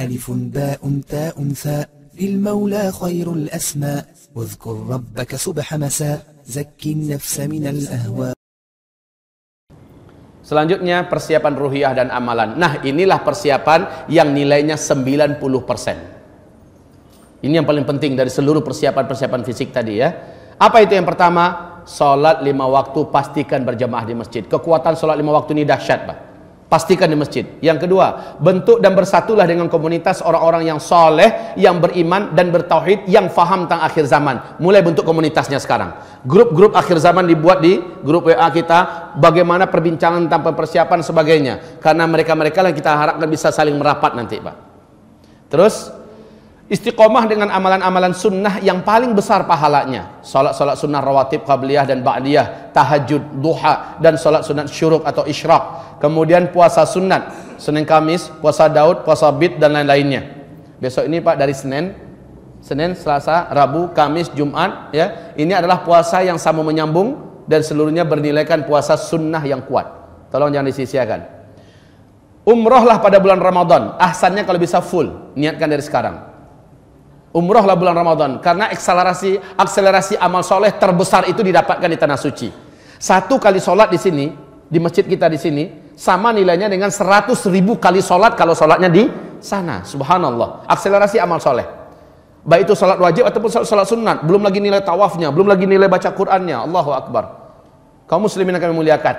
ألف باء تاء ثاء للمولى خير الأسماء واذكر ربك صبح مساء زك النفس من الأهواء Selanjutnya persiapan ruhiyah dan amalan. Nah, inilah persiapan yang nilainya 90%. Ini yang paling penting dari seluruh persiapan-persiapan fisik tadi ya. Apa itu yang pertama? Salat lima waktu pastikan berjamaah di masjid. Kekuatan salat lima waktu ini dahsyat, Pak. Pastikan di masjid. Yang kedua, bentuk dan bersatulah dengan komunitas orang-orang yang soleh, yang beriman dan bertauhid, yang faham tentang akhir zaman. Mulai bentuk komunitasnya sekarang. Grup-grup akhir zaman dibuat di grup WA kita, bagaimana perbincangan tanpa persiapan sebagainya. Karena mereka-mereka yang kita harapkan bisa saling merapat nanti, Pak. Terus, Istiqomah dengan amalan-amalan sunnah yang paling besar pahalanya. Salat-salat sunnah rawatib, qabliyah dan ba'diyah, tahajud, duha dan salat sunat syuruk atau isyraq. Kemudian puasa sunat, Senin Kamis, puasa Daud, puasa Bid dan lain-lainnya. Besok ini Pak dari Senin, Senin, Selasa, Rabu, Kamis, Jumat ya. Ini adalah puasa yang sama menyambung dan seluruhnya bernilaikan puasa sunnah yang kuat. Tolong jangan disisiakan. Umrohlah pada bulan Ramadan. Ahsannya kalau bisa full, niatkan dari sekarang umrohlah bulan Ramadan. Karena akselerasi akselerasi amal soleh terbesar itu didapatkan di tanah suci. Satu kali sholat di sini di masjid kita di sini sama nilainya dengan seratus ribu kali sholat kalau sholatnya di sana. Subhanallah. Akselerasi amal soleh. Baik itu sholat wajib ataupun sholat, sholat sunat belum lagi nilai tawafnya belum lagi nilai baca Qurannya. Allahu Akbar. Kaum muslimin akan memuliakan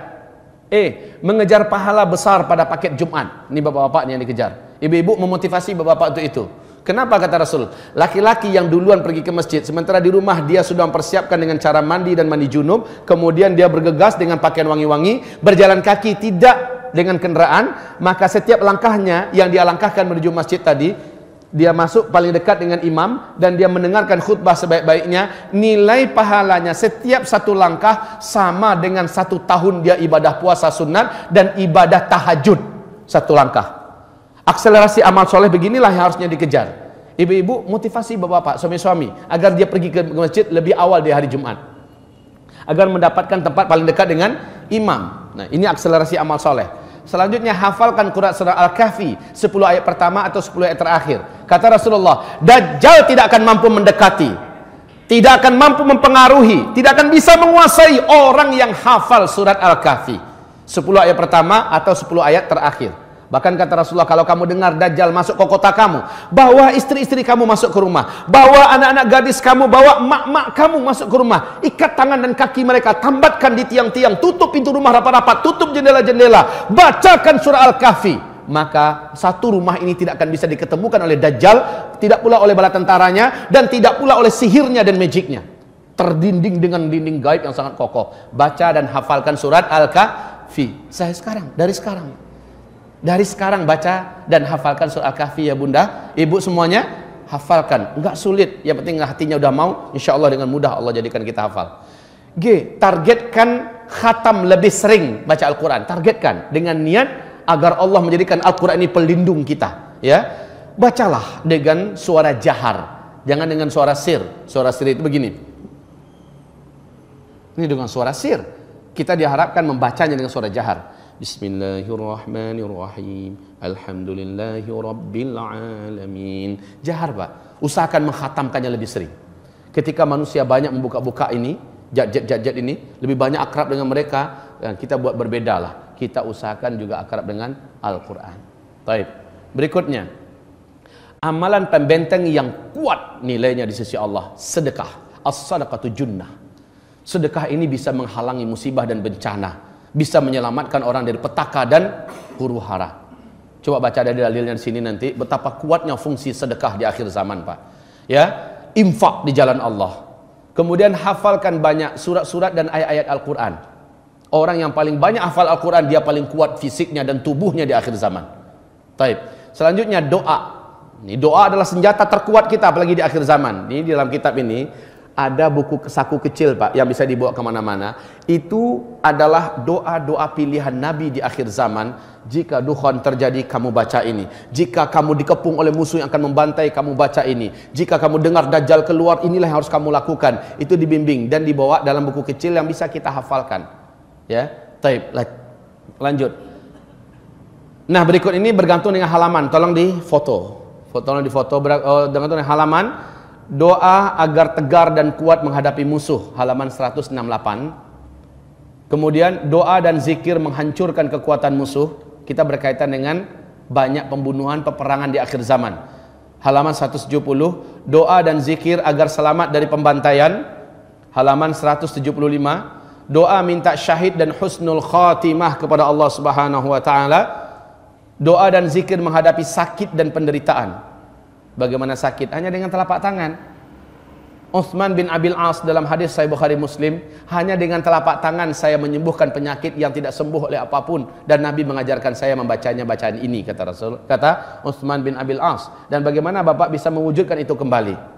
eh mengejar pahala besar pada paket Jumat. Ini bapak-bapak yang dikejar. Ibu-ibu memotivasi bapak-bapak untuk itu Kenapa kata Rasul? Laki-laki yang duluan pergi ke masjid, sementara di rumah dia sudah mempersiapkan dengan cara mandi dan mandi junub, kemudian dia bergegas dengan pakaian wangi-wangi, berjalan kaki tidak dengan kendaraan, maka setiap langkahnya yang dia langkahkan menuju masjid tadi, dia masuk paling dekat dengan imam dan dia mendengarkan khutbah sebaik-baiknya, nilai pahalanya setiap satu langkah sama dengan satu tahun dia ibadah puasa sunat dan ibadah tahajud satu langkah. Akselerasi amal soleh beginilah yang harusnya dikejar. Ibu-ibu motivasi bapak-bapak, suami-suami agar dia pergi ke masjid lebih awal di hari Jumat. Agar mendapatkan tempat paling dekat dengan imam. Nah, ini akselerasi amal soleh. Selanjutnya hafalkan Quran surah Al-Kahfi 10 ayat pertama atau 10 ayat terakhir. Kata Rasulullah, Dajjal tidak akan mampu mendekati, tidak akan mampu mempengaruhi, tidak akan bisa menguasai orang yang hafal surat Al-Kahfi. 10 ayat pertama atau 10 ayat terakhir. Bahkan kata Rasulullah kalau kamu dengar Dajjal masuk ke kota kamu, bawa istri-istri kamu masuk ke rumah, bawa anak-anak gadis kamu, bawa mak-mak kamu masuk ke rumah, ikat tangan dan kaki mereka, tambatkan di tiang-tiang, tutup pintu rumah rapat-rapat, tutup jendela-jendela, bacakan surah Al-Kahfi. Maka satu rumah ini tidak akan bisa diketemukan oleh Dajjal, tidak pula oleh bala tentaranya, dan tidak pula oleh sihirnya dan magicnya. Terdinding dengan dinding gaib yang sangat kokoh. Baca dan hafalkan surat Al-Kahfi. Saya sekarang, dari sekarang. Dari sekarang baca dan hafalkan surah Al-Kahfi ya bunda. Ibu semuanya hafalkan. Enggak sulit. Yang penting hatinya udah mau. Insya Allah dengan mudah Allah jadikan kita hafal. G. Targetkan khatam lebih sering baca Al-Quran. Targetkan dengan niat agar Allah menjadikan Al-Quran ini pelindung kita. Ya, Bacalah dengan suara jahar. Jangan dengan suara sir. Suara sir itu begini. Ini dengan suara sir. Kita diharapkan membacanya dengan suara jahar. Bismillahirrahmanirrahim. Alhamdulillahi rabbil alamin. Jahar, Pak. Usahakan menghatamkannya lebih sering. Ketika manusia banyak membuka-buka ini, jat-jat ini, lebih banyak akrab dengan mereka, dan kita buat berbeda lah. Kita usahakan juga akrab dengan Al-Quran. Baik. Berikutnya, amalan pembenteng yang kuat nilainya di sisi Allah, sedekah. As-sadaqatu junnah. Sedekah ini bisa menghalangi musibah dan bencana bisa menyelamatkan orang dari petaka dan huru hara. Coba baca dari dalilnya di sini nanti betapa kuatnya fungsi sedekah di akhir zaman, Pak. Ya, infak di jalan Allah. Kemudian hafalkan banyak surat-surat dan ayat-ayat Al-Qur'an. Orang yang paling banyak hafal Al-Qur'an dia paling kuat fisiknya dan tubuhnya di akhir zaman. Taib. Selanjutnya doa. Ini doa adalah senjata terkuat kita apalagi di akhir zaman. Ini di dalam kitab ini ada buku saku kecil pak yang bisa dibawa ke mana-mana. Itu adalah doa-doa pilihan Nabi di akhir zaman. Jika dukhon terjadi kamu baca ini. Jika kamu dikepung oleh musuh yang akan membantai kamu baca ini. Jika kamu dengar dajjal keluar inilah yang harus kamu lakukan. Itu dibimbing dan dibawa dalam buku kecil yang bisa kita hafalkan. Ya taib lanjut. Nah berikut ini bergantung dengan halaman. Tolong di foto. Foto di foto. Oh, dengan halaman doa agar tegar dan kuat menghadapi musuh halaman 168. Kemudian doa dan zikir menghancurkan kekuatan musuh. Kita berkaitan dengan banyak pembunuhan peperangan di akhir zaman. Halaman 170 doa dan zikir agar selamat dari pembantaian. Halaman 175 doa minta syahid dan husnul khatimah kepada Allah Subhanahu wa taala. Doa dan zikir menghadapi sakit dan penderitaan. Bagaimana sakit? Hanya dengan telapak tangan. Uthman bin Abil As dalam hadis Sahih Bukhari Muslim, hanya dengan telapak tangan saya menyembuhkan penyakit yang tidak sembuh oleh apa pun dan Nabi mengajarkan saya membacanya bacaan ini kata Rasul. Kata Uthman bin Abil As. Dan bagaimana Bapak bisa mewujudkan itu kembali?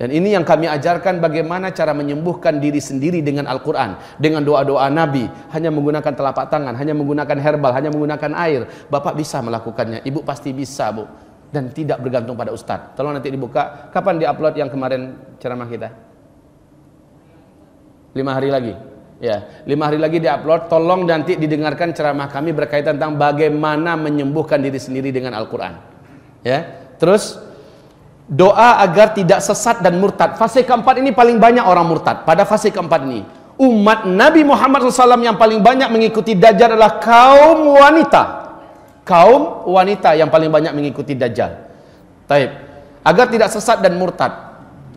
Dan ini yang kami ajarkan bagaimana cara menyembuhkan diri sendiri dengan Al-Quran. Dengan doa-doa Nabi. Hanya menggunakan telapak tangan, hanya menggunakan herbal, hanya menggunakan air. Bapak bisa melakukannya. Ibu pasti bisa, Bu. Dan tidak bergantung pada Ustadz. Tolong nanti dibuka. Kapan diupload yang kemarin ceramah kita? Lima hari lagi. Ya, lima hari lagi diupload. Tolong nanti didengarkan ceramah kami berkaitan tentang bagaimana menyembuhkan diri sendiri dengan Al-Quran. Ya, terus doa agar tidak sesat dan murtad. Fase keempat ini paling banyak orang murtad. Pada fase keempat ini, umat Nabi Muhammad SAW yang paling banyak mengikuti Dajjal adalah kaum wanita. Kaum wanita yang paling banyak mengikuti Dajjal. Taib. Agar tidak sesat dan murtad.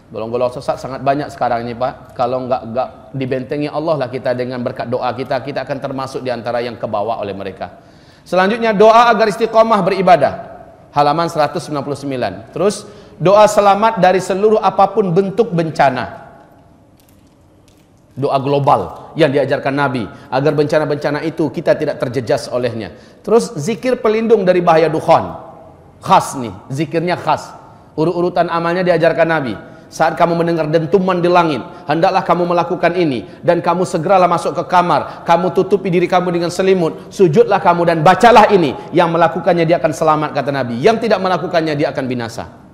Golong-golong sesat sangat banyak sekarang ini Pak. Kalau enggak, enggak dibentengi Allah lah kita dengan berkat doa kita, kita akan termasuk di antara yang kebawa oleh mereka. Selanjutnya doa agar istiqomah beribadah. Halaman 199. Terus doa selamat dari seluruh apa pun bentuk bencana. Doa global yang diajarkan Nabi agar bencana-bencana itu kita tidak terjejas olehnya. Terus zikir pelindung dari bahaya dukhon. Khas nih, zikirnya khas. Urut-urutan amalnya diajarkan Nabi. Saat kamu mendengar dentuman di langit, hendaklah kamu melakukan ini dan kamu segeralah masuk ke kamar, kamu tutupi diri kamu dengan selimut, sujudlah kamu dan bacalah ini. Yang melakukannya dia akan selamat kata Nabi. Yang tidak melakukannya dia akan binasa.